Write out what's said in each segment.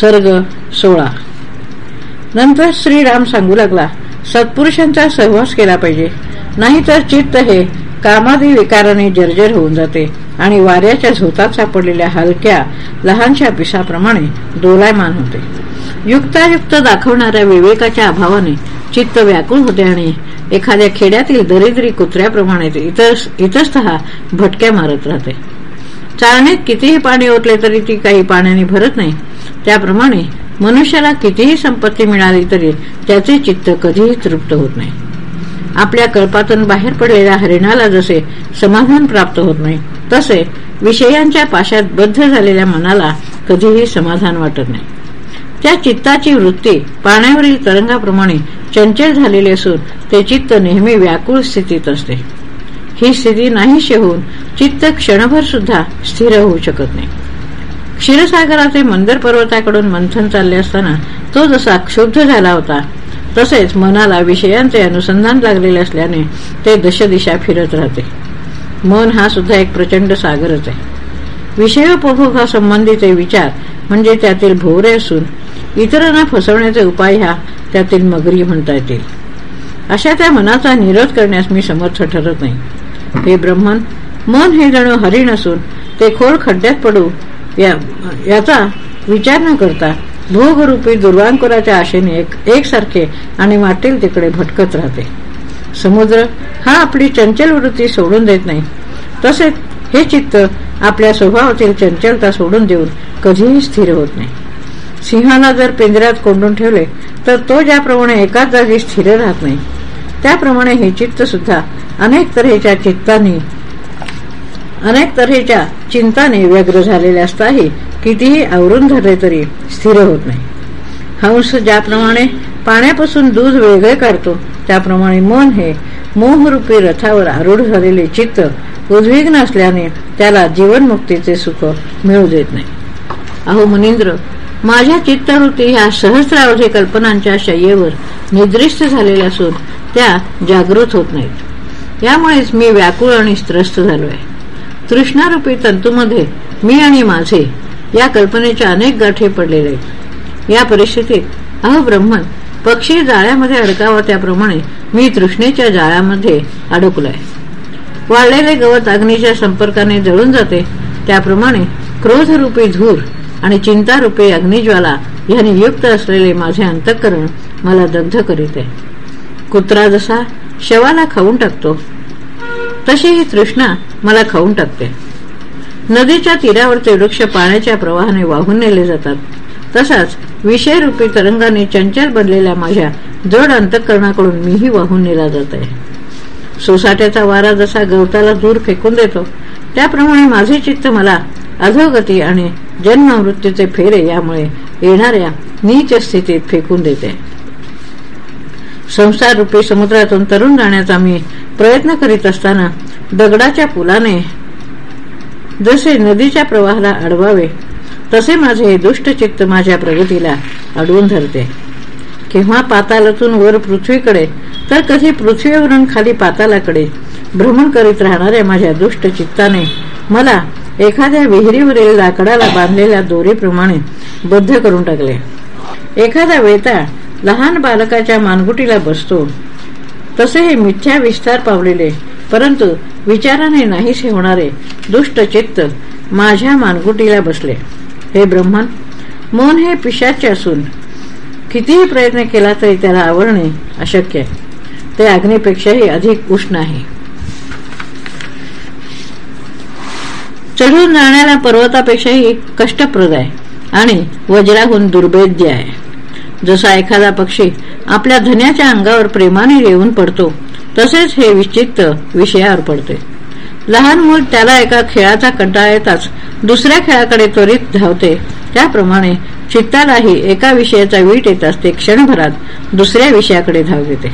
सर्ग सोळा. नंतर श्रीराम सांगू लागला सत्पुरुषांचा सहवास केला पाहिजे. नाहीतर चित्त हे कामादी विकाराने जर्जर होऊन जाते आणि वाऱ्याच्या झोतात सापडलेल्या हलक्या लहानशा पिसाप्रमाणे दोलायमान होते. युक्तायुक्त दाखवणाऱ्या विवेकाच्या अभावाने चित्त व्याकुळ होते आणि एखाद्या खेड्यातील दरिद्री कुत्र्याप्रमाणे इतस्त भटक्या मारत राहते. चाळणीत कितीही पाणी ओतले तरी ती काही पाण्याने भरत नाही. त्याप्रमाणे मनुष्याला कितीही संपत्ती मिळाली तरी त्याचे चित्त कधीही तृप्त होत नाही. आपल्या कल्पातून बाहेर पडलेल्या हरिणाला जसे समाधान प्राप्त होत नाही तसे विषयांच्या पाशात बद्ध झालेल्या मनाला कधीही समाधान वाटत नाही. त्या चित्ताची वृत्ती पाण्यावरील तरंगाप्रमाणे चंचल झालेली असून ते चित्त नेहमी व्याकुळ स्थितीत असते. ही स्थिती नाहीशी होऊन चित्त क्षणभर सुद्धा स्थिर होऊ शकत नाही. क्षीरसागराचे मंदर पर्वताकडून मंथन चालले असताना तो जसा क्षुब्ध झाला होता तसेच मनाला विषयांचे अनुसंधान लागलेले असल्याने ते दशदिशा फिरत राहते. मन हा सुद्धा एक प्रचंड सागरच आहे. विषयोपभोगासंबंधीचे विचार म्हणजे त्यातील भोवरे असून इतरांना फसवण्याचे उपाय ह्या त्यातील मगरी म्हणता येतील. अशा त्या मनाचा निरोध करण्यास मी समर्थ ठरत नाही. हे ब्रह्मन मन हे जणू हरिण असून ते खोल खड्ड्यात पडू या, याचा विचार न करता भोगरूपी दुर्वांकुराच्या आशेने एक एकसारखे आणि वाटेल तिकडे भटकत राहते. समुद्र हा आपली चंचल वृत्ती सोडून देत नाही. तसेच हे चित्त आपल्या स्वभावातील चंचलता सोडून देऊन कधीही स्थिर होत नाही. सिंहाला जर पिंजऱ्यात कोंडून ठेवले तर तो ज्याप्रमाणे एकाच जागी स्थिर राहत नाही त्याप्रमाणे हे चित्त सुद्धा अनेक तऱ्हेच्या चित्तांनी अनेक तऱ्हेच्या चिंताने व्यग्र झालेले असताही कितीही आवरून धरले तरी स्थिर होत नाही. हंस ज्याप्रमाणे पाण्यापासून दूध वेगळे काढतो त्याप्रमाणे मन हे मोहरूपी रथावर आरूढ झालेले चित्त उद्विग्न असल्याने त्याला जीवनमुक्तीचे सुख मिळू देत नाही. अहो मुनिंद्र माझ्या चित्तवृत्ती ह्या सहस्रावधी कल्पनांच्या शय्येवर निद्रिस्त झालेल्या असून त्या जागृत होत नाहीत. यामुळेच मी व्याकुळ आणि त्रस्त झालोय तृष्णारूपी तंतूमध्ये मी आणि माझे या कल्पनेच्या अनेक गाठी पडलेले आहेत. या परिस्थितीत अहो ब्रह्मन पक्षी जाळ्यामध्ये अडकावा त्याप्रमाणे मी तृष्णेच्या जाळ्यामध्ये अडकलोय. वाळलेले गवत अग्नीच्या संपर्काने जळून जाते. त्याप्रमाणे क्रोधरूपी धूर आणि चिंतारूपी अग्निज्वाला यांनी युक्त असलेले माझे अंतःकरण मला दग्ध करीत. आहे कुत्रा जसा शवाला खाऊन टाकतो तशी ही तृष्णा मला खाऊन टाकते. नदीच्या तीरावरचे वृक्ष पाण्याच्या प्रवाहाने वाहून नेले जातात. तसाच विषयरूपी तरंगाने चंचल बनलेल्या माझ्या जड अंतःकरणाकडून मीही वाहून नेला जात आहे. सोसाट्याचा वारा जसा गवताला दूर फेकून देतो त्याप्रमाणे माझे चित्त मला अधोगती आणि जन्म मृत्यूचे फेरे यामुळे येणाऱ्या नीच स्थितीत फेकून देते. संसार रूपी समुद्रातून तरुण जाण्याचा मी प्रयत्न करीत असताना दगडाच्या पुलाने जसे नदीच्या प्रवाहाला अडवावे तसे माझे दुष्ट चित्त माझ्या प्रगतीला अडवून धरते. केव्हा पातालातून वर पृथ्वीकडे तर कधी पृथ्वीवरून खाली पातालाकडे भ्रमण करीत राहणाऱ्या माझ्या दुष्ट चित्ताने मला एखाद्या विहिरीवरील लाकडाला बांधलेल्या दोरीप्रमाणे बद्ध करून टाकले. एखादा वेता लहान बालकाच्या मानगुटीला बसतो. तसे हे मिथ्या विस्तार पावलेले परंतु विचाराने नाहीसे होणारे दुष्ट चित्त माझ्या मानगुटीला बसले. हे ब्रह्मन मन हे पिशाचे असून कितीही प्रयत्न केला तरी त्याला आवरणे अशक्य आहे. ते अग्नीपेक्षाही अधिक उष्ण आहे. चढून जाण्याला पर्वतापेक्षाही कष्टप्रद आहे आणि वज्राहून दुर्भेद्य आहे. जसा एखादा पक्षी आपल्या धन्याच्या अंगावर प्रेमाने येऊन पडतो तसेच हे विचित्त विषयावर पडते. लहान मूल त्याला एका खेळाचा कंटाळा येताच दुसऱ्या खेळाकडे त्वरित धावते. त्याप्रमाणे चित्तालाही एका विषयाचा वीट येताच ते क्षणभरात दुसऱ्या विषयाकडे धाव घेते.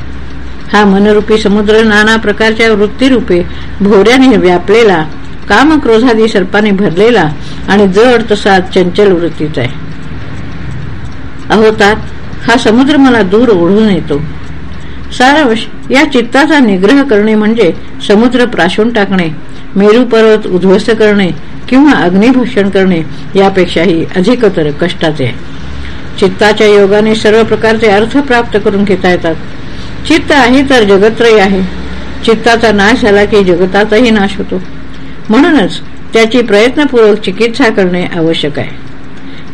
हा मनरूपी समुद्र नाना प्रकारच्या वृत्तीरूपे भोवऱ्याने व्यापलेला कामक्रोधादी सर्पाने भरलेला आणि जड तसा चंचल वृत्तीचा आहे. अहोतात हा समुद्र मला दूर ओढून येतो. सारावश या चित्ताचा निग्रह करणे म्हणजे समुद्र प्राशून टाकणे मेरू पर्वत उद्ध्वस्त करणे किंवा अग्निभूषण करणे यापेक्षाही अधिकतर कष्टाचे. आहे चित्ताच्या योगाने सर्व प्रकारचे अर्थ प्राप्त करून घेता येतात. चित्त आहे तर जगत्रय आहे. चित्ताचा नाश झाला की जगताचाही नाश होतो. म्हणूनच त्याची प्रयत्नपूर्वक चिकित्सा करणे आवश्यक आहे.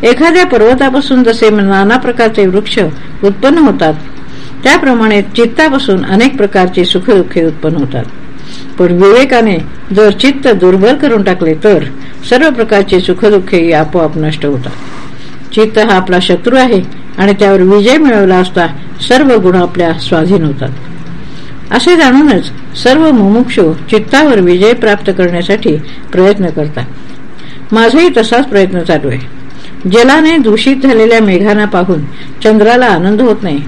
एखाद्या पर्वतापासून जसे नाना प्रकारचे वृक्ष उत्पन्न होतात त्याप्रमाणे चित्तापासून अनेक प्रकारची सुखदुःखे उत्पन्न होतात. पण विवेकाने जर चित्त दुर्बल करून टाकले तर सर्व प्रकारची सुखदुःखे आपोआप नष्ट होतात. चित्त हा आपला शत्रू आहे आणि त्यावर विजय मिळवला असता सर्व गुण आपल्या स्वाधीन होतात. असे जाणूनच सर्व मुमुक्षू चित्तावर विजय प्राप्त करण्यासाठी प्रयत्न करतात. माझाही तसाच प्रयत्न चालू आहे. जलाने दूषित झालेल्या मेघांना पाहून चंद्राला आनंद होत नाही.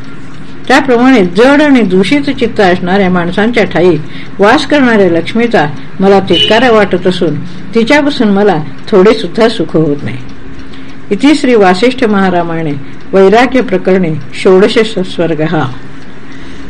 त्याप्रमाणे जड आणि दूषित चित्त असणाऱ्या माणसांच्या ठाई वास करणाऱ्या लक्ष्मीचा मला तितकारा वाटत असून तिच्यापासून मला थोडे सुद्धा सुख होत नाही. इति श्री वासिष्ठ महारामाने वैराग्य प्रकरणे षोडश स्वर्ग. हा